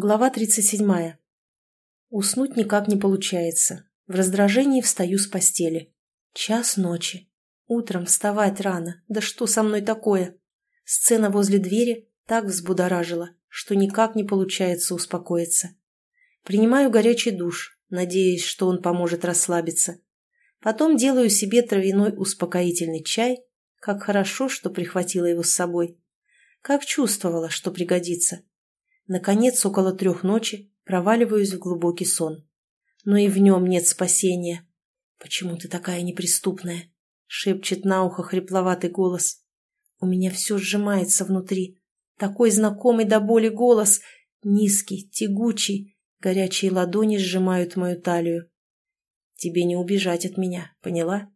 Глава 37. Уснуть никак не получается. В раздражении встаю с постели. Час ночи. Утром вставать рано. Да что со мной такое? Сцена возле двери так взбудоражила, что никак не получается успокоиться. Принимаю горячий душ, надеясь, что он поможет расслабиться. Потом делаю себе травяной успокоительный чай. Как хорошо, что прихватила его с собой. Как чувствовала, что пригодится. Наконец, около трех ночи проваливаюсь в глубокий сон. Но и в нем нет спасения. «Почему ты такая неприступная?» — шепчет на ухо хрипловатый голос. У меня все сжимается внутри. Такой знакомый до боли голос, низкий, тягучий, горячие ладони сжимают мою талию. Тебе не убежать от меня, поняла?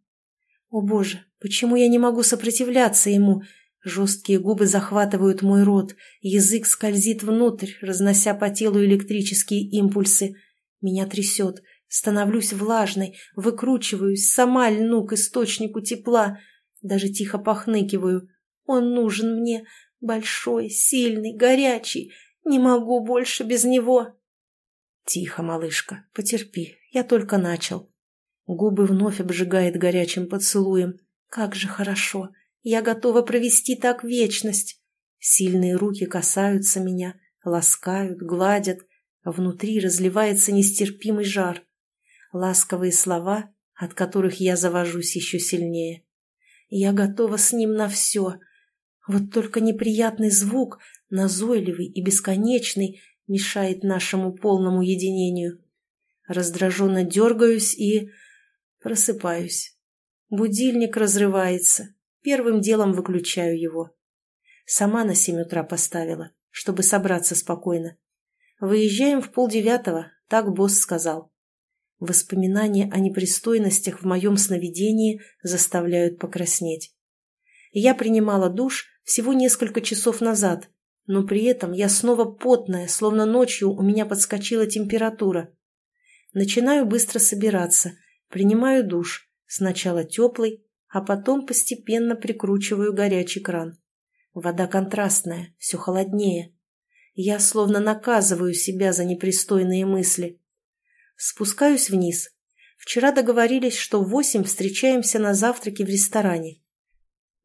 О боже, почему я не могу сопротивляться ему? Жесткие губы захватывают мой рот, язык скользит внутрь, разнося по телу электрические импульсы. Меня трясет, становлюсь влажной, выкручиваюсь, сама льну к источнику тепла. Даже тихо похныкиваю. Он нужен мне, большой, сильный, горячий. Не могу больше без него. Тихо, малышка, потерпи, я только начал. Губы вновь обжигает горячим поцелуем. Как же хорошо. Я готова провести так вечность. Сильные руки касаются меня, ласкают, гладят. Внутри разливается нестерпимый жар. Ласковые слова, от которых я завожусь еще сильнее. Я готова с ним на все. Вот только неприятный звук, назойливый и бесконечный, мешает нашему полному единению. Раздраженно дергаюсь и просыпаюсь. Будильник разрывается, Первым делом выключаю его. Сама на семь утра поставила, чтобы собраться спокойно. Выезжаем в полдевятого, так босс сказал. Воспоминания о непристойностях в моем сновидении заставляют покраснеть. Я принимала душ всего несколько часов назад, но при этом я снова потная, словно ночью у меня подскочила температура. Начинаю быстро собираться, принимаю душ, сначала теплый, а потом постепенно прикручиваю горячий кран. Вода контрастная, все холоднее. Я словно наказываю себя за непристойные мысли. Спускаюсь вниз. Вчера договорились, что в восемь встречаемся на завтраке в ресторане.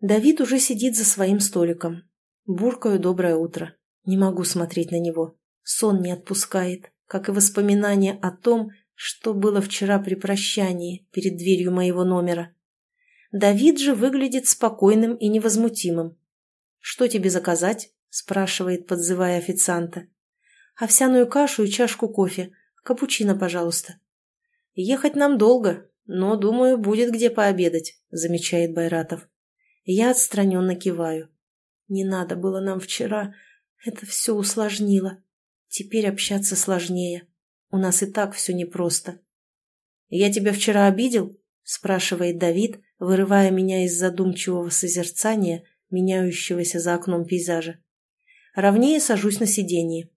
Давид уже сидит за своим столиком. Буркаю доброе утро. Не могу смотреть на него. Сон не отпускает, как и воспоминания о том, что было вчера при прощании перед дверью моего номера. Давид же выглядит спокойным и невозмутимым. «Что тебе заказать?» – спрашивает, подзывая официанта. «Овсяную кашу и чашку кофе. Капучино, пожалуйста». «Ехать нам долго, но, думаю, будет где пообедать», – замечает Байратов. Я отстраненно киваю. «Не надо было нам вчера. Это все усложнило. Теперь общаться сложнее. У нас и так все непросто». «Я тебя вчера обидел?» – спрашивает Давид, вырывая меня из задумчивого созерцания, меняющегося за окном пейзажа. Ровнее сажусь на сиденье.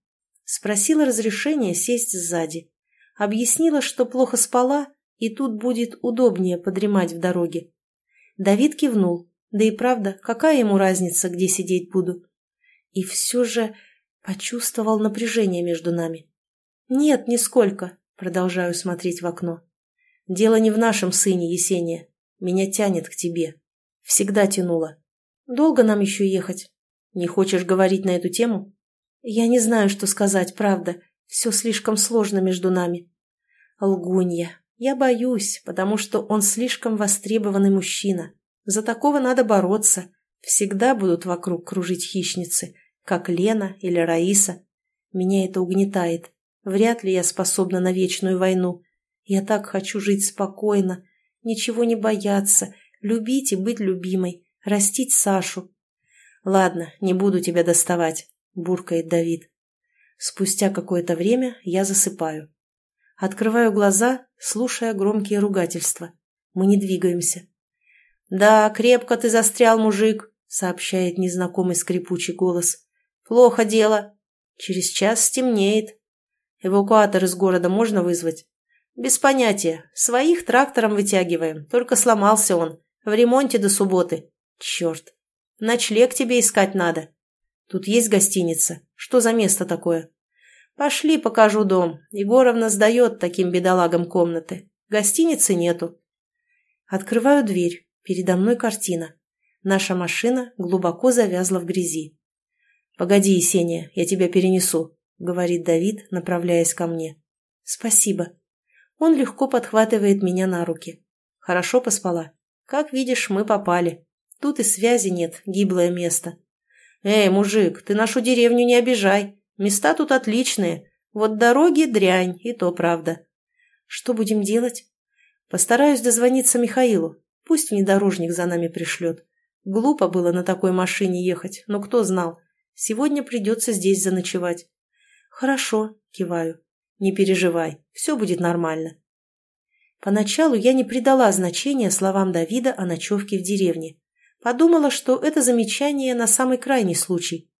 Спросила разрешения сесть сзади. Объяснила, что плохо спала, и тут будет удобнее подремать в дороге. Давид кивнул. Да и правда, какая ему разница, где сидеть буду? И все же почувствовал напряжение между нами. «Нет, нисколько», — продолжаю смотреть в окно. «Дело не в нашем сыне, Есения. Меня тянет к тебе. Всегда тянуло. Долго нам еще ехать? Не хочешь говорить на эту тему? Я не знаю, что сказать, правда. Все слишком сложно между нами. Лгунья. Я боюсь, потому что он слишком востребованный мужчина. За такого надо бороться. Всегда будут вокруг кружить хищницы, как Лена или Раиса. Меня это угнетает. Вряд ли я способна на вечную войну. Я так хочу жить спокойно, Ничего не бояться, любить и быть любимой, растить Сашу. «Ладно, не буду тебя доставать», — буркает Давид. Спустя какое-то время я засыпаю. Открываю глаза, слушая громкие ругательства. Мы не двигаемся. «Да, крепко ты застрял, мужик», — сообщает незнакомый скрипучий голос. «Плохо дело. Через час стемнеет. Эвакуатор из города можно вызвать?» «Без понятия. Своих трактором вытягиваем. Только сломался он. В ремонте до субботы. Черт. Ночлег тебе искать надо. Тут есть гостиница. Что за место такое?» Пошли, покажу дом. Егоровна сдает таким бедолагам комнаты. Гостиницы нету. Открываю дверь. Передо мной картина. Наша машина глубоко завязла в грязи. «Погоди, Есения, я тебя перенесу», — говорит Давид, направляясь ко мне. «Спасибо». Он легко подхватывает меня на руки. «Хорошо поспала? Как видишь, мы попали. Тут и связи нет, гиблое место». «Эй, мужик, ты нашу деревню не обижай. Места тут отличные. Вот дороги дрянь, и то правда». «Что будем делать?» «Постараюсь дозвониться Михаилу. Пусть внедорожник за нами пришлет. Глупо было на такой машине ехать, но кто знал. Сегодня придется здесь заночевать. Хорошо, киваю. Не переживай, все будет нормально. Поначалу я не придала значения словам Давида о ночевке в деревне. Подумала, что это замечание на самый крайний случай.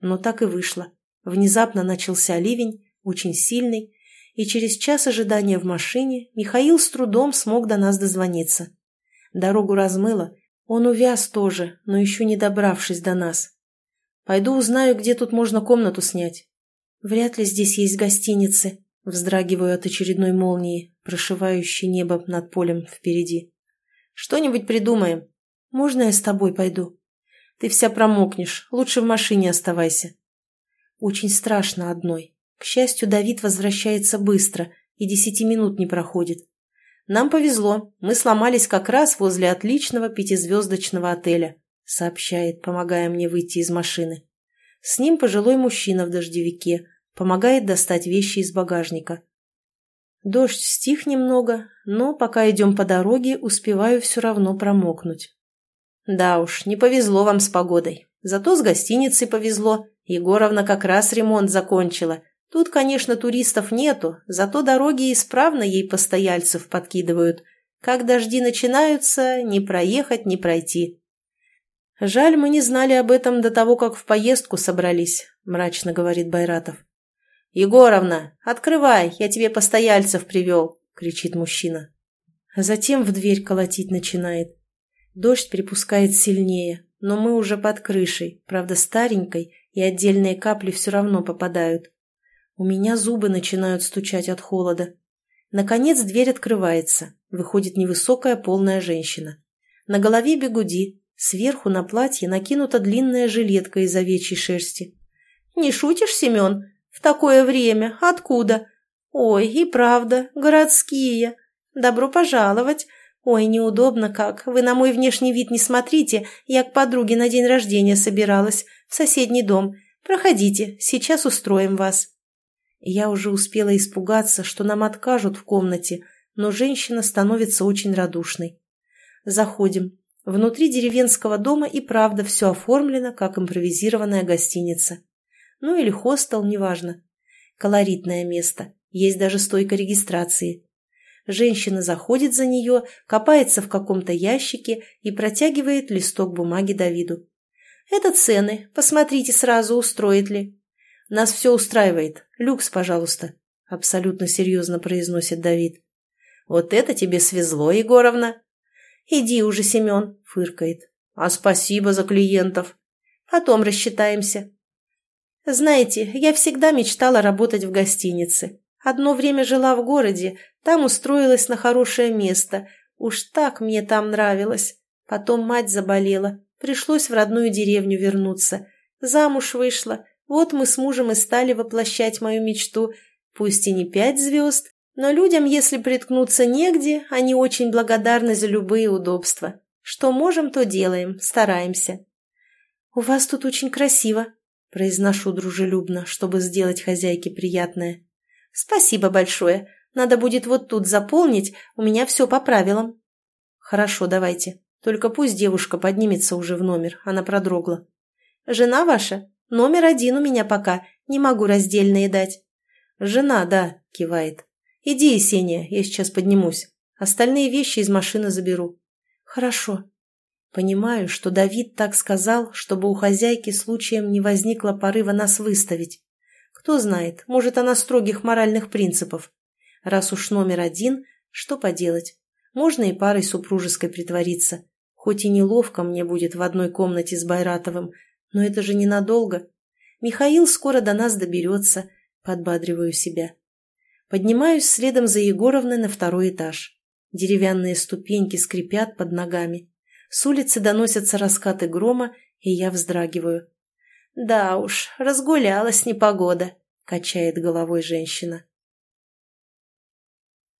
Но так и вышло. Внезапно начался ливень, очень сильный, и через час ожидания в машине Михаил с трудом смог до нас дозвониться. Дорогу размыло, он увяз тоже, но еще не добравшись до нас. Пойду узнаю, где тут можно комнату снять. Вряд ли здесь есть гостиницы, вздрагиваю от очередной молнии, прошивающей небо над полем впереди. Что-нибудь придумаем. Можно я с тобой пойду? Ты вся промокнешь, лучше в машине оставайся. Очень страшно одной. К счастью, Давид возвращается быстро, и десяти минут не проходит. Нам повезло, мы сломались как раз возле отличного пятизвездочного отеля, сообщает, помогая мне выйти из машины. С ним пожилой мужчина в дождевике, помогает достать вещи из багажника. Дождь стих немного, но пока идем по дороге, успеваю все равно промокнуть. Да уж, не повезло вам с погодой. Зато с гостиницей повезло. Егоровна как раз ремонт закончила – Тут, конечно, туристов нету, зато дороги исправно ей постояльцев подкидывают. Как дожди начинаются, не проехать, не пройти. «Жаль, мы не знали об этом до того, как в поездку собрались», – мрачно говорит Байратов. «Егоровна, открывай, я тебе постояльцев привел», – кричит мужчина. Затем в дверь колотить начинает. Дождь припускает сильнее, но мы уже под крышей, правда старенькой, и отдельные капли все равно попадают. У меня зубы начинают стучать от холода. Наконец дверь открывается. Выходит невысокая полная женщина. На голове бегуди. Сверху на платье накинута длинная жилетка из овечьей шерсти. «Не шутишь, Семен? Такое время? Откуда?» «Ой, и правда, городские. Добро пожаловать. Ой, неудобно как. Вы на мой внешний вид не смотрите. Я к подруге на день рождения собиралась. В соседний дом. Проходите, сейчас устроим вас». Я уже успела испугаться, что нам откажут в комнате, но женщина становится очень радушной. Заходим. Внутри деревенского дома и правда все оформлено, как импровизированная гостиница. Ну или хостел, неважно. Колоритное место. Есть даже стойка регистрации. Женщина заходит за нее, копается в каком-то ящике и протягивает листок бумаги Давиду. «Это цены. Посмотрите сразу, устроит ли». Нас все устраивает. Люкс, пожалуйста», — абсолютно серьезно произносит Давид. «Вот это тебе свезло, Егоровна!» «Иди уже, Семен», — фыркает. «А спасибо за клиентов. Потом рассчитаемся». «Знаете, я всегда мечтала работать в гостинице. Одно время жила в городе, там устроилась на хорошее место. Уж так мне там нравилось. Потом мать заболела, пришлось в родную деревню вернуться. Замуж вышла, вот мы с мужем и стали воплощать мою мечту, пусть и не пять звезд, но людям, если приткнуться негде, они очень благодарны за любые удобства. Что можем, то делаем, стараемся. «У вас тут очень красиво», — произношу дружелюбно, чтобы сделать хозяйке приятное. «Спасибо большое. Надо будет вот тут заполнить, у меня все по правилам». «Хорошо, давайте. Только пусть девушка поднимется уже в номер, она продрогла». «Жена ваша?» Номер один у меня пока, не могу раздельные дать». «Жена, да», — кивает. «Иди, Есения, я сейчас поднимусь. Остальные вещи из машины заберу». «Хорошо». Понимаю, что Давид так сказал, чтобы у хозяйки случаем не возникло порыва нас выставить. Кто знает, может, она строгих моральных принципов. Раз уж номер один, что поделать? Можно и парой супружеской притвориться. Хоть и неловко мне будет в одной комнате с Байратовым, но это же ненадолго. Михаил скоро до нас доберется. Подбадриваю себя. Поднимаюсь следом за Егоровной на второй этаж. Деревянные ступеньки скрипят под ногами. С улицы доносятся раскаты грома, и я вздрагиваю. «Да уж, разгулялась непогода», — качает головой женщина.